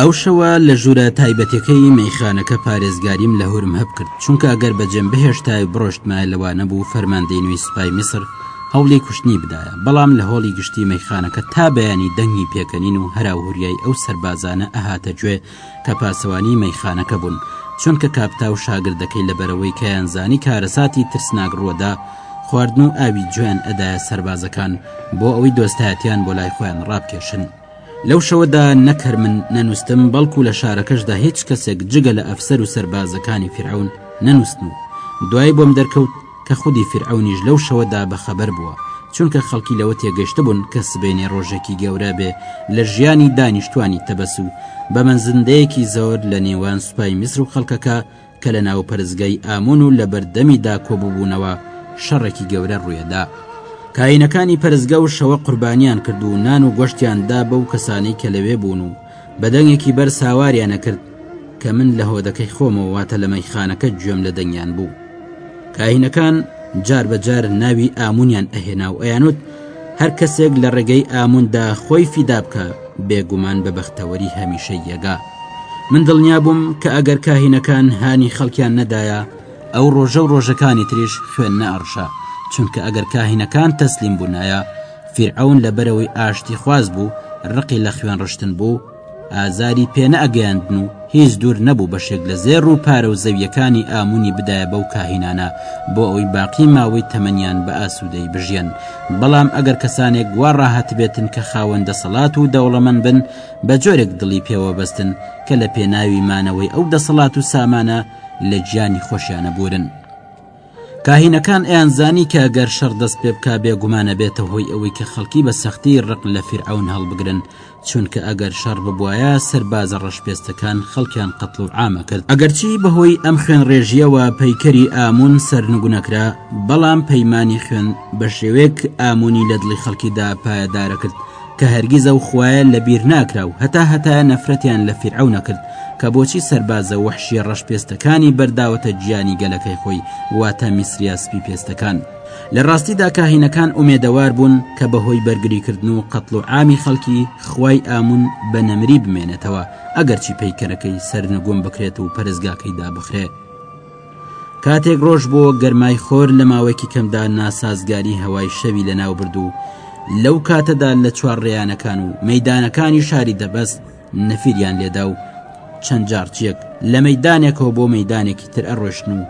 ئەو شەوە لە ژوورە تایبەتەکەی مەیخانەکە پارێزگاریم لە هورم هەبکرد چونکە گەر بەجێم بهێشتای بڕۆشتمە لەوانە بوو فەرماندەی نوێی سوپای میسر هەوڵی کوشتنی بدایە، بەڵام لە هۆڵی گشتی مەیخانەکە تا بەیانی دەنگی پێکەنین و هەراوهوریای ئەو سەربازانە ئەهاتە گوێ کە پاسەوانی مەیخانەکە بوون، چۆنکە کاپتا و شاگردەکەی لەبەرئەوەی کەیانزانی کارەساتی ترسناک ڕووەدا، خواردن و ئاوی جۆیان ئەدایە سەربازەکان بۆ ئەوەی دۆستایەتیان بۆ لای خۆیان ڕابکێشن. لەو شەوەدا نەک هەر من نەنووستم بەڵکو لە شارەکەشدا هیچ کەسێک جگە لە ئەفسەر و سەربازەکانی فرعون نەنووسن و دوای بۆم دەرکەوت کە خودی فرعونیش لەو شەوەدا بەخەبەر بووە چونکە خەڵکی لەوە تێگەشت بوون کە سبەینێ ڕۆژێکی گەورە بێ لە ژیانی دانیشتوانی تەبەس و بە مەنزندەیەکی زۆر لە نێوان سوپای میسر و خەڵکەکە کە لە ناو پەرستگای ئامون و لەبەر دەمیدا کۆببوونەوە شەڕێکی گەورە ڕوێدا کاینەکانی پەرستگە و شەوە قوربانیان کرد و نان و گۆشتیان دا بەو کەسانی کە لەوێ بوون و بەدەنگێکی بەر ساواریانە کرد کە من لە هۆدەکەی خۆمەوە واتە لە مەیخانەکە گوێم لە دەنگیان بوو کاهینەکان جار بەجار ناوی ئامونیان ئەهێنا و ئەیانوت هەر کەسێک لە ڕێگەی ئاموندا خۆی فیدا بکە بێگومان بە بەختەوەری هەمیشە یەگا من دڵنیا بووم کە ئەگەر کاهینەکان هانی خەڵکیان نەدایە ئەو ڕۆژە و ڕۆژەکانی تریش خوێن نەڕشە چونکە ئەگەر کاهینەکان تەسلیم بوونایە فیرعون لە بەرەوەی ئاشتی خواز بوو ڕقی لە خوێن ڕشتن بوو ئازاری پێنەئەگەیاندن و هیچ دوور نەبوو بەشێک لە زێر و پارە و زەویەکانی ئامونی بدایە بەو کاهینانە بۆ ئەوی باقی ماوەی تەمەنیان بە ئاسوودەی بژێن بەڵام ئەگەر کەسانێک گووا ڕاهاتبێتن کە خاوەن دەسەڵات و دەوڵەمەند بن بە جۆرێک دڵی پێوە بەستن کە لە پێناوی مانەوەی ئەو دەسەڵات و سامانە لە گیانی خۆشیانە بورن کاهینەکان ئەیانزانی کە گەر شەڕ دەست پێ بک بێگومانە بێتە هۆی ئەوەی کە خەڵکی بە سەختی ڕق لە فیرعون هەڵبگرن چونکە ئەگەر شەڕ ببواە سەربازە ڕەشپێستەکان خەڵکیان قەتڵ و عامە کرد ئەگەرچی بەهۆی ئەم خوێن ڕێژیەوە پەیکەری ئامون سەرنگونەکرا بەڵام پەیمانانی خوێن بە شێوەیەک ئامونی لە دڵی خەڵکیدا پایەدارە کرد کە هەرگیز ئەو خوایە لەبیر ناکرا و هەتا هەتایە نەفرەتیان لە فیرعەون ئەکرد کە بۆچی سەربازە وەحشیە ڕەشپێستەکانی بەرداوەتە گیانی گەلەکەی خۆی واتە میسریە سپی پێستەکان لە ڕاستیدا کاهینەکان ئومێدەوار بوون کە بەهۆی بەرگریکردن و قەتڵ و عامی خەڵکی خوای ئامون بە نەمری بمێنێتەوە ئەگەرچی پەیکەرەکەی سەرنگوم بکرێت و پەرستگاکەی دابخرێ کاتێک ڕۆژ بووە گەرمای خۆر لە ماوەیەکی کەمدا ناسازگاری هەوای شەوی لەناو برد و لەو کاتەدا لە چوار ڕێیانەکان و مەدانەکانی شاری دەبەست نەفیریان لێدا و چەند جارچیەک لە مەدانێکەوە بۆ مەدانێکی تر ئەڕۆشتن و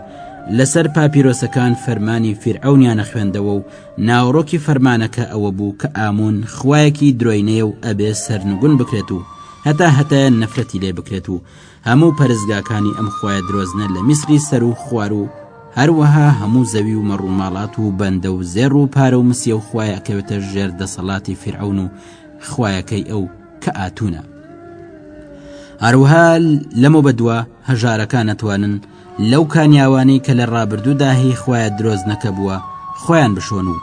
لەسەر پاپیرۆسەکان فەرمانی فیرعونیانە خوێندەوە و ناوەڕۆکی فەرمانەکە ئەوە بوو کە ئامون خوایەکی درۆینەیە و ئەبێ سەرنگون بکرێت و هەتا هەتایە نەفرەتی لێ بکرێت و هەموو پەرستگاکانی ئەم خوایە درۆزنە لە میسری سەر و خوار و هەروەها هەموو زەوی و مەڕوماڵات و بەندە و زێڕ و پارە و مسیە و خوایە ئەکەوێتە ژێر دەسەڵاتی فیرعەون و خوایەکەی ئەو کە ئاتونە هەروها لەمە بەدووە هەژارەکان نەتوانن لەو کانیاوانەی کە لە ڕابردوودا هی خوایە درۆزنەکە بووە خۆیان بشۆن و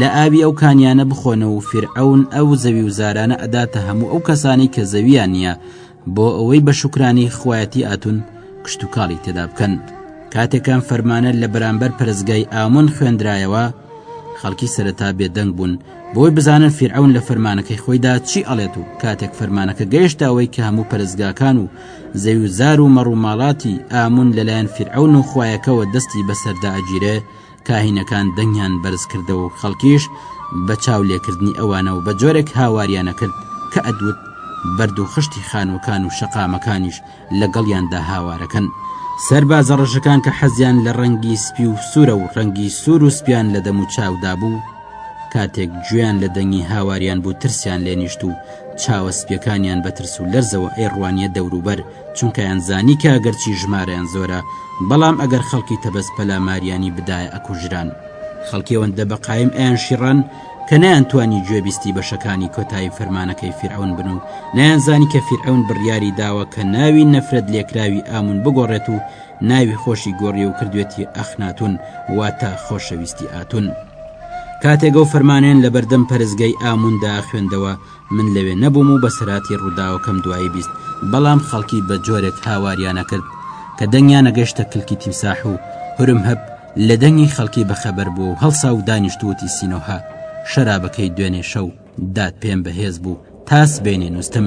لە ئاوی ئەو کانیانە بخۆنە و فرعون ئەو زەوی و زارانە ئەداتە هەموو ئەو کەسانی کە زەویان نییە بۆ ئەوەی بە شکرانی خویەتی ئاتون کشتتوکاڵی تێدا بکەن کاتێکان فەرمانە لە بەرامبەر پەرزگای ئامون خوێندرایەوە خەڵکی سەرەتا بێدەنگ بوون بۆی بزانن فیرعون لە فەرمانەکەی خۆیدا چی ئەڵێت و کاتێک فەرمانەکە گەیشتەوەی کە هەموو پەرزگاکان و زەوی و زار و مەڕووماڵاتی ئامون لەلایەن فیرعون و خویەکەوە دەستی بەسەردا ئەگیرێ کاهینەکان دەنگیان بەرز کردەوە و خەڵکیش بە چاو لێکردنی ئەوانەوە بە جۆرێک هاواریانە کرد کە ئەدوت بەرد و خشتی خانووەکان و شەقامەکانیش لەگەڵیاندا هاوارەکەن سەربازە ڕەشەکان کە حەزیان لە ڕەنگی سپی و سوورە و ڕەنگی سوور و سپیان لە دەم و چاودا بوو کاتێک گوێیان لە دەنگی هاواریان بوو ترسیان لێنیشت و چاوە سپیەکانیان بە ترس و لەرزەوە ئەی ڕوانیە دەوروبەر چونکە یان زانی کە گەرچی ژمارەیان زۆرە بەڵام ئەگەر خەڵکی تەبەس پەلاماریانی بدایە ئەکوژران خەڵکیەوەندە بە قایم ئەیان شیڕان کە نەیانتوانی گوێبیستی بەشەکانی کۆتایی فەرمانەکەی فیرعون بن و نەیانزانی کە فیرعون بڕیاری داوە کە ناوی نەفرەت لێکراوی ئامون بگۆڕێت و ناوی خۆشی گۆڕی و کردوێتی ئەخناتون واتە خۆشەویستی ئاتون کاتێگە و فەرمانێن لە بەردەم پەرزگەی ئاموندا خوێندەوە من لەوێ نەبووم و بەسەراتی ڕووداوەکەم دوایی بیست، بەڵام خەڵکی بە جۆرێک هاواریانە کرد کە دەنگیانە گەشتە کلکی تیمساح و هورمهب لە دەنگی خەڵکی بەخەبەر بووە و هەڵسا و دانیشت و وتی سینۆهە شەرابەکەی دوێنێ شەو دات پێم بە هێز بوو تا سبەینێ نووستم.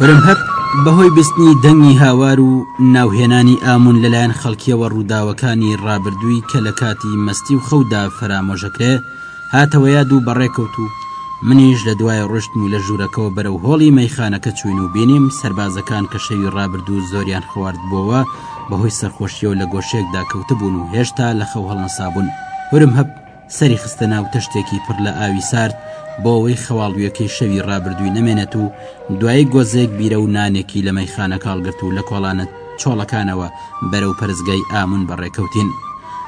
هرمهپ، بەهۆی بستنی دەنگی هاوار و ناوهێنانی ئاموون لەلایەن خەڵکیەوە ڕووداوەکانی ڕابردووی کە لە کاتی مەستی و خەودا فەرامۆشەکرێ هاتەوە یاد و بەڕێکەوت و منیش لە دوای ڕۆشتم و لە ژوورەکەوە بەرەو هۆڵی مەیخانەکە چووین و بینیم سەربازەکان کە شەوی ڕابردوو زۆریان خواردبۆوە بەهۆی سەرخۆشیەوە لە گۆشەیەکدا کەوتبوون و هێشتا لە خەو هەڵنەسابوون هرمهپ سەری خستە ناو تەشتێکی پڕ لە ئاوی سارد بۆ ئەوەی خەواڵویەکەی شەوی ڕابردووی نەمێنێت و دوایی گۆزەیەک بیرە و نانێکی لە مەیخانە کاڵگرت و لە کۆڵانە چۆڵەکانەوە بەرەو پەرستگای ئامون بەڕێکەوتین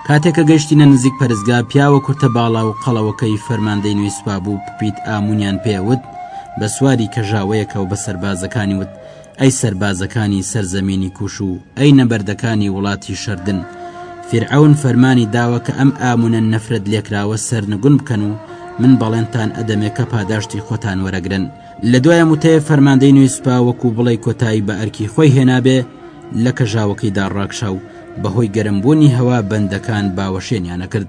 کاتێک کە گەشتینە نزیک پەرستگا پیاوە کورتە باڵا و قەڵەوەکەی فەرماندەی نوێی سوپا بوو پپیت ئامونیان پێوت بە سواری کەژاوەیەکە و بە سەربازەکانی وت ئەی سەربازەکانی سەر زەمینی کووش و ئەی نەبەردەکانی وڵاتی شەردن، فیرعەون فەرمانی داوە کە ئەم ئامونە نەفرەت لێکراوە سەرنگون بکەن و من بەڵێنتان ئەدەمێ کە پاداشتی خۆتان وەرەگرن. لە دوای ئەم وتەیە فەرماندەی نوێی سوپا وەکوو بڵێی کۆتایی بە ئەرکی خۆی هێنابێ لە کەژاوەکەیدا ڕاکشا و بە هۆی گەرم بوونی هەوا بەندەکان باوەشێنیان ئەکرد.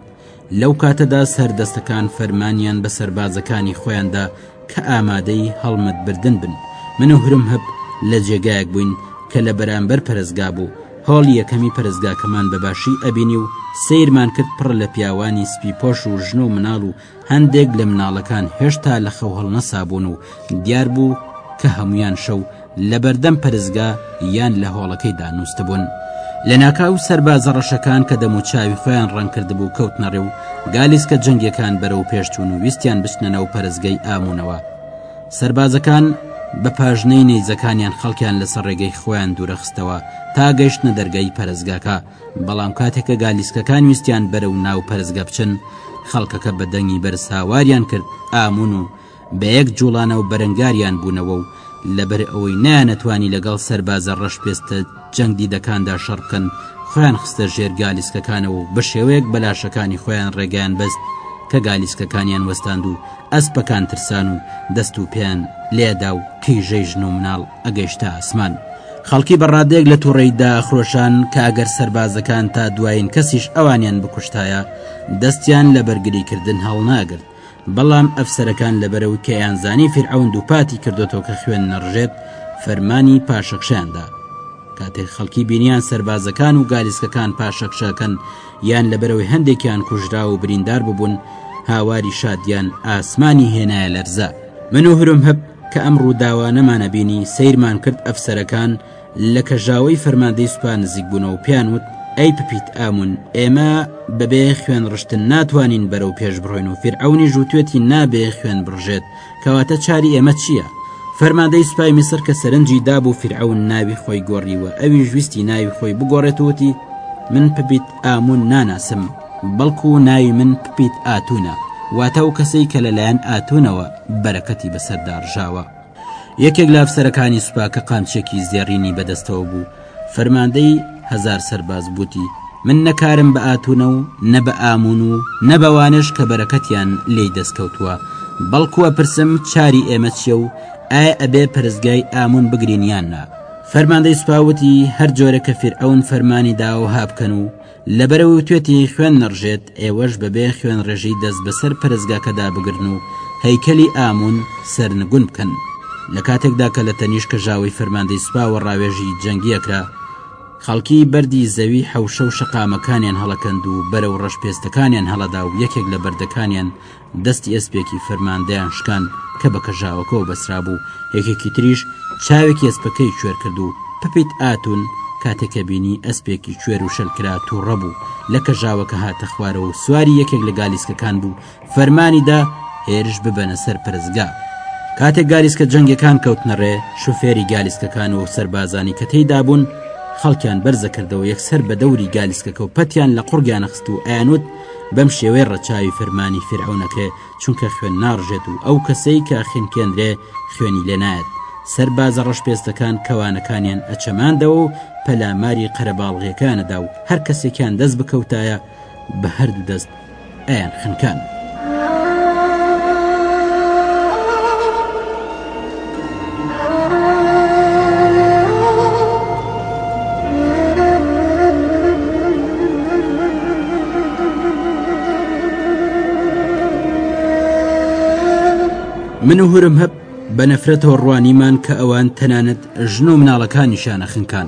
لەو کاتەدا سەردەستەکان فەرمانیان بە سەربازەکانی خۆیاندا کە ئامادەی هەڵمەت بردن بن من و هرم هەب لە جێگایەک بووین کە لە بەرامبەر پەرزگا بوو هۆڵ یەکەمی پەرزگاکەمان بە باشی ئەبینی و سیرمان کرد پڕ لە پیاوانی سپی پۆش و ژن و مناڵ و هەندێک لە مناڵەکان هێشتا لە خەو هەڵنەسابوون و دیار بوو کە هەمویان شەو لەبەردەم پەرستگا یان لە هۆڵەکەیدا نووستبوون. لەناکاو سەربازە ڕەشەکان کە دەموچاوی خۆیان ڕەنگ کردبوو کەوتنە ڕێ و گالیسکە جەنگیەکان بەرەو پێشچوون و ویستیان بچنە ناو پەرستگەی ئامونەوە. سەربازەکان بە پاژنەی نەیزەکانیان خەڵکیان لەسەر ڕێگەی خۆیان دوورەخستەوە تا گەیشتنە دەرگای پەرستگاکە، بەڵام کاتێک کە گالیسکەکان ویستیان بەرەو ناو پەرستگە بچن، خەڵکەکە بە دەنگی بەرز هاواریان کرد، ئامون و بەیەک جوڵانەوە بەرەنگاریان بوونەوە و لەبەر ئەوەی نەیانەتوانی لەگەڵ سەربازە ڕەشپێستە جەنگدیدەکاندا شەڕ بکەن خۆیان خستە ژێر گالیسکەکانەوە و بە شێوەیەک بە لاشەکانی خۆیان ڕێگەیان بەست کە گالیسکەکانیان وەستاند و ئەسپەکان ترسان و دەست و پێیان لێدا و قیژەی ژن و مناڵ ئەگەیشتە ئاسمان خەڵکی بە ڕادەیەک لە تووڕەی داخرۆشان کە ئەگەر سەربازەکان تا دوایین کەسیش ئەوانیان بکوشتایە دەستیان لە بەرگریکردن هەڵناگرت بەڵام ئەفسەرەکان لەبەرەوەی کە ئەیانزانی فیرعەون دووپاتی کردۆتەوە کە خوێن نەڕژێت فەرمانی پاشەکشەیاندا کاتێک خەڵکی بینیان سەربازەکان و گالیسکەکان پاشەکشەکەن یان لەبەرەوەی هەندێکیان کوژرا و بریندار ببوون هاواری شادیان ئاسمانی هێنایە لەرزە من و هرم هەب کە ئەم ڕووداوانەمانە بینی سیرمان کرد ئەفسەرەکان لە کەژاوەی فەرماندەی سوپا نزیک بوونەوە و پێیان وت، ئەی پپیت ئامون، ئێمە بەبێ خوێن ڕشتن ناتوانین بەرەو پێش بڕۆین و فیرعەونیش وتوێتی نابێ خوێن بڕژێت، کەواتە چاری ئێمە چییە؟ فەرماندەی سوپای میسر کە سەرنجی دابوو فیرعەون ناوی خۆی گۆڕیوە، ئەویش ویستی ناوی خۆی بگۆڕێت و وتی، من پپیت ئامون ناناسم، بەڵکو ناوی من پپیت ئاتونە، واتە ئەو کەسەی کە لەلایەن ئاتونەوە بەرەکەتی بەسەردا ڕژاوە. یەکێک لە ئەفسەرەکانی سوپا کە قامچێکی زێڕینی بە دەستەوە بوو، فەرماندەی هەزار سەرباز گوتی، من نە کارم بە ئاتونە و نە بە ئامون و نە بەوانەش کە بەرەکەتیان لێی دەست کەوتووە، بەڵکو ئەپرسم چاری ئێمە چییە و ئایا ئەبێ پەرستگای ئامون بگرین یان نا؟ فەرماندەی سوپا وتی، هەر جۆرە کە فیرعەون فەرمانی داوە وەها بکەن و لەبەرئەوەی وتوێتی خوێن نەڕژێت ئێوەش بەبێ خوێنڕێژی دەست بەسەر پەرستگاکەدا بگرن و هەیکەلی ئامون سەرنگون بکەن لەکاتێکدا کە لە تەنیشت کەژاوەی فەرماندەی سوپاوە ڕاوێژی جەنگی ئەکرا خەڵکی بەردی زەوی حەوشە و شەقامەکانیان هەڵەکەند و بەرەو ڕەش پێستەکانیان هەڵەدا و یەکێک لە بەردەکانیان دەستی ئێسپێکی فەرماندەیان شکان کە بە کەژاوەکەوە بەسرابوو، یەکێکی تریش چاوێکی ئێسپەکەی کوێر کرد و پپیت ئاتون کاتێ کە بینی ئەسپێکی کوێر و شەلکرا تووڕە بوو، لە کەژاوەکە هاتە خوارەوە و سواری یەکێک لە گالیسکەکان بوو، فەرمانی دا هێرش ببەنە سەر پەرستگا. کاتێ گالیسکە جەنگیەکان کەوتنە ڕێ، شوفێری گالیسکەکان و سەربازانی کە تێیدا بوون، خەڵکیان بەرزە کردەوە یەکسەر بە دەوری گالیسکەکە و پەتیان لە قوڕگیانە خست و ئەیانوت، بەم شێوەیە ڕەچاوی فەرمانی فیرعەونەکرێ چونکە خوێن ناڕژێت و ئەو کەسەی کە خنکێنرێ خوێنی لێ نایەت سەر بازە ڕەشپێستەکان کەوانەکانیان ئەچەماندەوە و پەلاماری قەرەباڵغیەکانەدا و هەر کەسێکیان دەست بکەوتایە بە هەردوو دەست ئەیان خنکان. من و هورم هەب بە نەفرەتەوە ڕوانیمان کە ئەوان تەنانەت ژن و مناڵەکانی شانە خنکان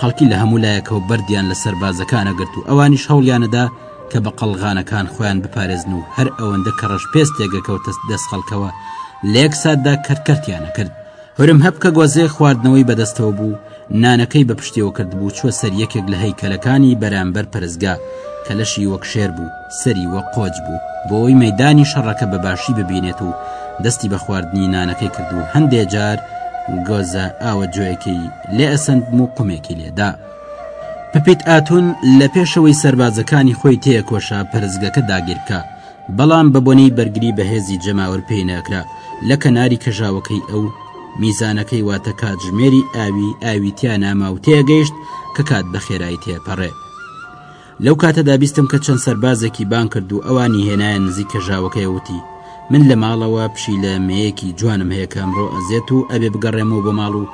خەڵکی لە هەموو لایەکەوە بەردیان لە سەربازەکانە گرت و ئەوانیش هەوڵیانەدا کە بە قەڵغانەکان خۆیان بپارێزن و هەر ئەوەندە کە ڕەش پێستێک گەکەوتە دەست خەڵکەوە لە یەک ساتدا کەرکەرتیانە کرد هەرم هەب کە گۆزێ خواردنەوەی بەدەستەوە بوو نانەکەی بە پشتیەوە کرد بوو چوە سەر یەکێک لە هەیکەلەکانی بەرامبەر پەرزگا کە لەشی وەک شێر بوو سەری وە قۆچ بوو بۆی مەدانی شەڕەکە بە باشی ببینێت و دەستی بە خواردنی نانەکەی کرد و هەندێ جار گۆزە ئاوە جۆیەکەی لێ ئەسندم و قومێکی لێدا پپیت ئاتون لە پێشەوەی سەربازەکانی خۆی تێکۆشا پەرزگەکە داگیر بکە بەڵام بە بۆنەی بەرگری بەهێزی جەماوەر پێی ناکرا لە کەناری کەژاوەکەی ئەو میزانەکەی واتە کاتژمێری ئاوی ئاویتیا ناماوتەیە گەیشت کە کات بە خێرایی تێپەڕێ لەو کاتەدا بیستم کە چەند سەربازێکی بانگ کرد و ئەوانی هێنایە نزیک کەژاوەکەی وتی من لە ماڵەوە پشیلە مێیەکی جوانم هەیە کە ئەمڕۆ ئەزێت و ئەبێ بگەڕێمەوە بۆ ماڵ و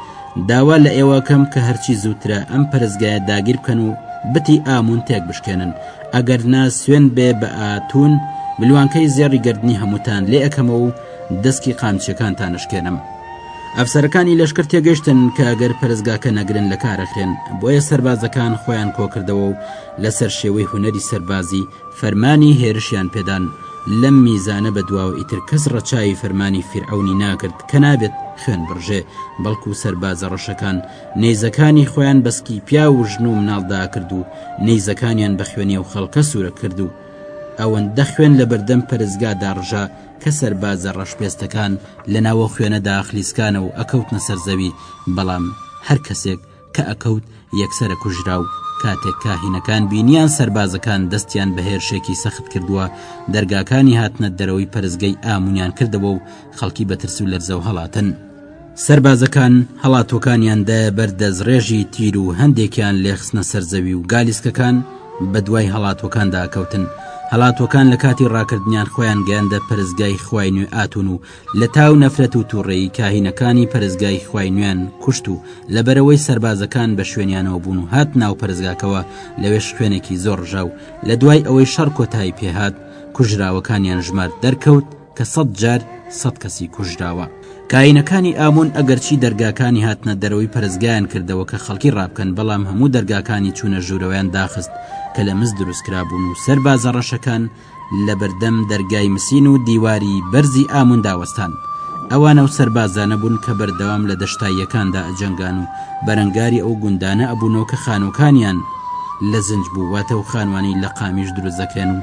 داوا لە ئێوەکەم کە هەرچی زووترە ئەم پەرستگایە داگیر بکەن و بتی ئامون تێک بشکێنن ئەگەر نا سوێن بێ بە ئاتون ملوانکەی زێڕی گردنی هەمووتان لێ ئەکەمەوە و دەسکی قامچیەکانتان ئەشکێنم ئەفسەرەکانی لەشکر تێگەشتن کە گەر پەرستگاکە نەگرن لە کارەخرێن بۆیە سربازەکان خۆیان کۆکردەوە و لەسەر شێوەی هوەری سەربازی فەرمانی هێرشیان پێدان لەم میزانە بە دواوە ئیتر کەس ڕەچاوی فەرمانی فیرعەونی ناکرد کە نابێت خوێن بڕژێ بەڵکو سەربازە ڕەشەکان نەیزەکانی خۆیان بەسکی پیا و ژن و مناڵدا کرد و نەیزەکانیان بە خوێنی و خەڵکە سوورە کرد و ئەوەندە خوێن لە بەردەم پەرزگا داڕژە کە سەربازە ڕەشپێستەکان لە ناوە خوێنەدا خلیسکانە و ئەکەوتنە سەر زەوی بەڵام هەر کەسێک کە ئەکەوت یەکسەرە کوژرا و کاتێک کاهینەکان بینیان سەربازەکان دەستیان بە هێرشێکی سەخت کردووە دەرگاکانی هاتنە دەرەوەی پەرستگەی ئامونیان کردەوە و خەڵکی بەترس و لەرزەو هەڵاتن سەربازەکان هەڵاتووەکانیان دایە بەر دەستڕێژی تیر و هەندێکیان لێخستنە سەر زەوی و گالیسکەکان بە دوای هەڵاتوەکاندا کەوتن هەڵاتوەکان لە کاتی ڕاکردنیان خۆیان گەیاندە پەرستگای خوای نوێ ئاتون و لە تاو نەفرەت و تووڕێی کاهینەکانی پەرستگای خوای نوێن کوشت و لە بەرەوەی سربازەکان بە شوێنیانەوە بوون و هات ناو پەرستگاکەوە لەوێش خوێنێکی زۆر ڕژاو لە دوای ئەوەی شەڕ کۆتایی پێهات کوژراوەکانیان ژمار دەرکەوت کە سەد جار سەد کەسی کوژراوە. کاینەکانی ئامون ئەگەرچی دەرگاکانی هاتنە دەرەوەی پەرستگایان کردەوە کە خەڵکی ڕابکەن بەڵام هەموو دەرگاکانی چوونە ژوورەوەیان داخست کە لە مس دروستکرابوون و سەربازە ڕەشەکان لە بەردەم دەرگای مسین و دیواری بەرزی ئامون داوەستان ئەوان ئەو سەربازانە بوون کە بەردەوام لە دەشتاییەکاندا ئەجەنگان و بەرەنگاری ئەو گوندانە ئەبوونەوە کە خانووەکانیان لە زنج بوو واتە و خانوانی لە قامیش دروست دەکرێن و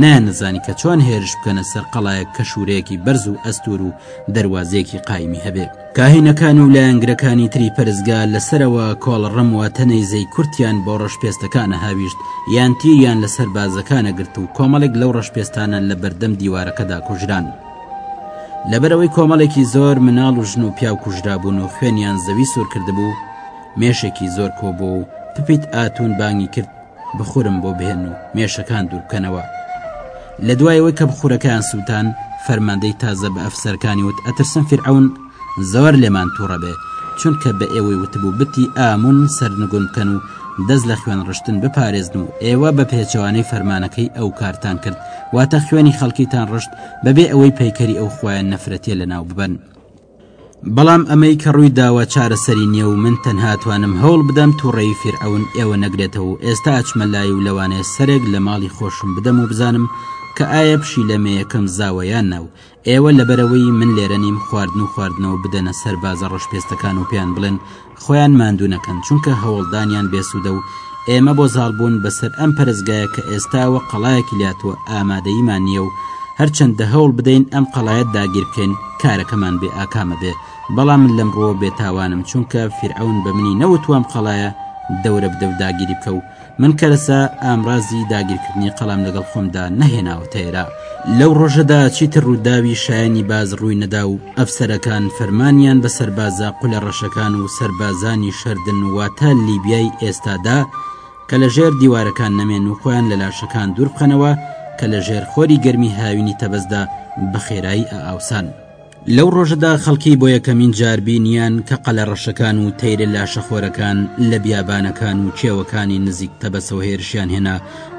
نەیاننزانی کە چۆن هێرش بکەنە سەر قەڵایەک کە شوورەیەکی بەرز و ئەستوور و دەروازەیەکی قایمی هەبێ. کاهینەکان و لایەنگرەکانی تری پەرستگا لە سەرەوە کۆڵڕم واتە نەیزەی کورتیان بۆ ڕەشپێستەکانە هاویشت یان تیریان لە سەربازەکانە گرت و کۆمەڵێک لەو ڕەشپێستانە لە بەردەم دیوارەکەدا کوژران. لەبەر ئەوەی کۆمەڵێکی زۆر مناڵ و ژن و پیاو کوژرابوون و خوێنیان زەوی سوور کردبوو، مێشێکی زۆر کۆبوو و پپیت ئاتون بانگی کرد، بخورم بۆ بهێن و مێشەکان دوورکەنەوە لە دوایەوەی کە بخورەکان سووتان فەرماندەی تازە بە ئەفسەرەکانی وت ئەترسم فرعون زۆر لێمان تووڕە بێ چونکە بە ئێوەی وتبوو بتی ئامون سەرنگون بکەن و دەست لە خوێن ڕشتن بپارێزن و ئێوە بە پێچەوانەی فەرمانەکەی ئەو کارتان کرد واتە خوێنی خەڵکیتان ڕشت بەبێ ئەوەی پەیکەری ئەو خۆیان نەفرەتێ لە ناو ببەن بەڵام ئەمەی کە ڕووی داوە چارەسەری نیە و من تەنها توانم هەوڵ بدەم توڕەیی فیرعەون ئێوە نەگرێتەوە و ئێستا ئەچمە لای و لەوانەیە سەرێک لە ماڵی خۆشم بدەم و بزانم کە ئایە پشیلە مێیەکەم زاوە یان نا و ئێوە لەبەرئەوەی من لێرە نیم خواردن و خواردنەوە بدەنە سەر بازە ڕەشپێستەکان و پێیان بڵێن خۆیان ماندوو نەکەن چونکە هەوڵدانیان بێ سوودە و ئێمە بۆ زاڵبوون بەسەر ئەم پەرستگایە کە ئێستاوە قەڵایەکی لاتووە ئامادەییمان نییە و هەرچەندە هەوڵ بدەین ئەم قەڵایەت داگیر بکەین کارەکەمان بێ ئاکام ئەبێ بەڵام من لەم ڕووەوە بێتاوانم چونکە فیرعەون بە منی نەوتووە ئەم قەڵایە دەورە بدە و داگیری بکە و من کەرەسە ئامرازی داگیرکردنی قەڵام لەگەڵ خۆمدا نەهێناوەتەێرا لەو ڕۆژەدا چیتر ڕووداوی شایانی باز ڕووی نەدا و ئەفسەرەکان فەرمانیان بە سەربازە قولە ڕەشەکان و سربازانی شەردن واتە لیبیای ئێستادا کە لە ژێر دیوارەکان نەمێن و خۆیان لە لاشەکان دوورخەنەوە کە لە ژێر خۆری گەرمی هاوینی تەبەزدا بە خێرایی ئاوسان. لەو ڕۆژەدا خەڵکی بۆ یەکەمین جار بینیان کە قەلە ڕەشەکان و تەیرە لاشەخۆرەکان لە بیابانەکان و کێوەکانی نزیک تەبەسەوە هێرشیان هێنا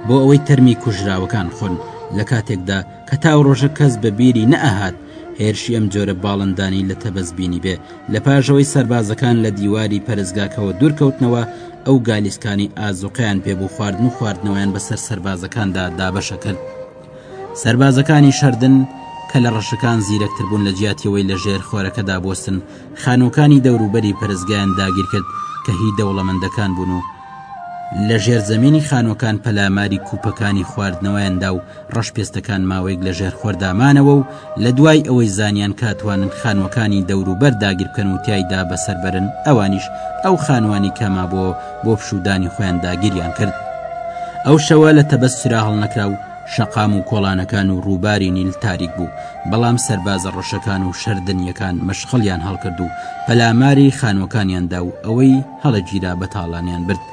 بۆ ئەوەی تەرمی کوژراوەکان خۆن لە کاتێکدا کە تاو ڕۆژە کەس بە بیری نەئەهات هێرشی ئەم جۆرە باڵندانی لە تەبەز بینی بێ لە پاژەوەی سەربازەکان لە دیواری پەرزگاکەوە دوورکەوتنەوە ئەو گالیسکانی ئازوقیان پێبوو خواردن و خواردنەوەیان بەسەر سەربازەکاندا دابەشە کرد. سەربازەکانی شەردن کە لە ڕەشەکان زیرەکتر بوون لە جیاتیەوەی لە ژێر خۆرەکەدا بستن خانووکانی دەوروبەری پەرستگایان داگیر کرد کە هی دەوڵەمەندەکان بوون و لە ژێر زمینی خانووکان پەلاماری کوپەکانی خواردنەوەیاندا و ڕەش پێستەکان ماوەیەک لە ژێر خۆردامانەوە و لە دوای ئەوەی زانیان کە توانن خانووەکانی دەوروبەر داگیرکەن و تایدا بەسەربرن ئەوانیش ئەو خانوانی کەما بۆ بۆ پشودانی خۆیان داگیریان کرد ئەو شەوە لە تەبەس سرا هەڵنەکرا و شەقام و کۆڵانەکان و ڕووباری نیل تاریک بوو بەڵام سەربازە ڕەشەکان و شەردنیەکان مەشخەڵیان هەڵکرد و پەلاماری خانوەکانیاندا و ئەوەی هەڵەگیرا بە تاڵانیان برد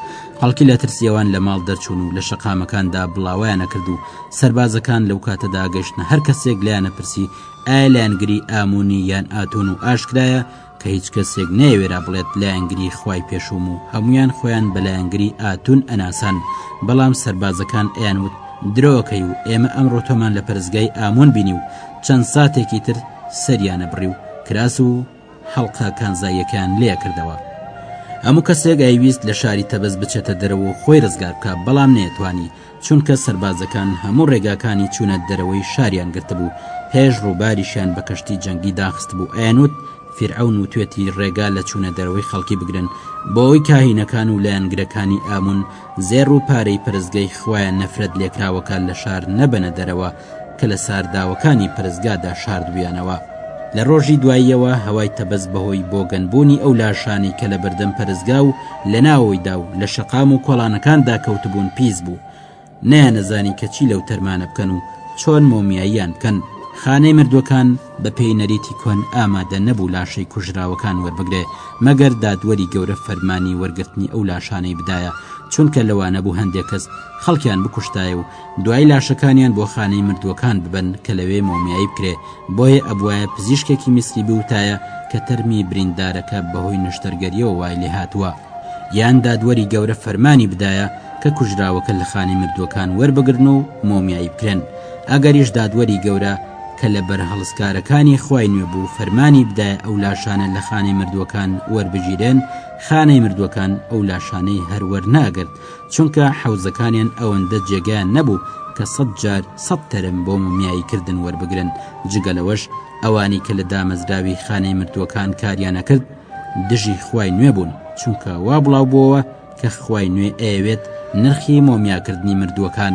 خەڵکی لە ترسیەوان لە ماڵ دەرچوون و لە شەقامەکاندا بڵاویان نەکرد و سربازەکان لەو کاتەدا گەشتنە هەر کەسێک لایەنە پرسی ئایا لایەنگری ئامونی یان ئاتون و ئاشکرایە کە هیچ کەسێک نەیەوێرا بڵێت لایەنگری خوای پێشوم و هەمویان خۆیان بەلایەنگری ئاتون ئەناسان بەڵام سربازەکان ئەیان وت درۆکەی و ئێمە ئەم ڕۆتۆمان لە پەرزگای ئامون بینی و چەند ساتێکی تر سەریانە بڕی و کراس و هەڵقە کانزاییەکەیان لێ کردەوە هەموو کەسێک ئەیویست لە شاری تەبەز بچێتە دەرەوە و خۆی ڕزگار بکە بەڵام نەیەتوانی چونکە سەربازەکان هەموو ڕێگاکانی چوونە دەرەوەی شاریان گرتبوو هێژ ڕووباریشیان بە کەشتی جەنگی داخست بوو ئەیانوت فیرعون وتوێتی ڕێگا لە چوونە دەرەوەی خەڵکی بگرن بۆ ئەوی کاهینەکان و لایەنگرەکانی ئامون زێر و پارەی پرسگەی خوایە نەفرەت لێکراوەکە لە شار نەبەنە دەرەوە کە لە سارداوەکانی پەرستگادا شاردبوویانەوە. لە ڕۆژی دواییەوە هەوای تەبەس بەهۆی بۆگەنبوونی ئەو لاشانەی کە لە بەردەم پەرستگا و لەناوەوەیدا و لە شەقام و کۆڵانەکاندا کەوتبوون پیس بوو. نەیانەزانی کە چی لەو تەرمانە بکەن و چۆن مۆمیاییان بکەن. خانەی مردووەکان بەپێی نەریتی کۆن ئامادە نەبوو لاشەی کوژراوەکان وەربگرێ، مەگەر دادوەری گەورە فەرمانی وەرگرتنی ئەو لاشانەی بدایە، چونکە لەوانەبوو هەندێک کەس خەڵکیان بکوشتایە و دوای لاشەکانیان بۆ خانەی مردووەکان ببەن کە لەوێ مۆمیایی بکرێ بۆیە ئەبواە پزیشکێکی میسری بوتایە کە تەرمی بریندارەکە بەهۆی نەشتەرگەریەوە وای لێ هاتووە یان دادوەری گەورە فەرمانی بدایە کە کوژراوەکە لە خانی مردووەکان وەربگرن و مۆمیایی بکرێن ئەگەریش دادوەری گەورە کە لە بەرهەڵستکارەکانی خی نوێ بوو فەرمانی بدایە ئەو لاشانە لە خانەی مردووەکان وەربگیرێن خانەی مردووەکان ئەو لاشانەی هەروەر ناگرت چونکە حەوزەکانیان ئەوەندە جێگەیان نەبوو کە سەد جار سەد تەرم بۆ مومیایی کردن وەربگرن، جگە لەوەش ئەوانی کە لە دامەزراوی خانەی مردووەکان کاریان ئەکرد دژی خوای نوێ بوون، چونکە وا بڵاو بووەوە کە خوای نوێ ئەیەوێت نرخی مۆمیاکردنی مردووەکان.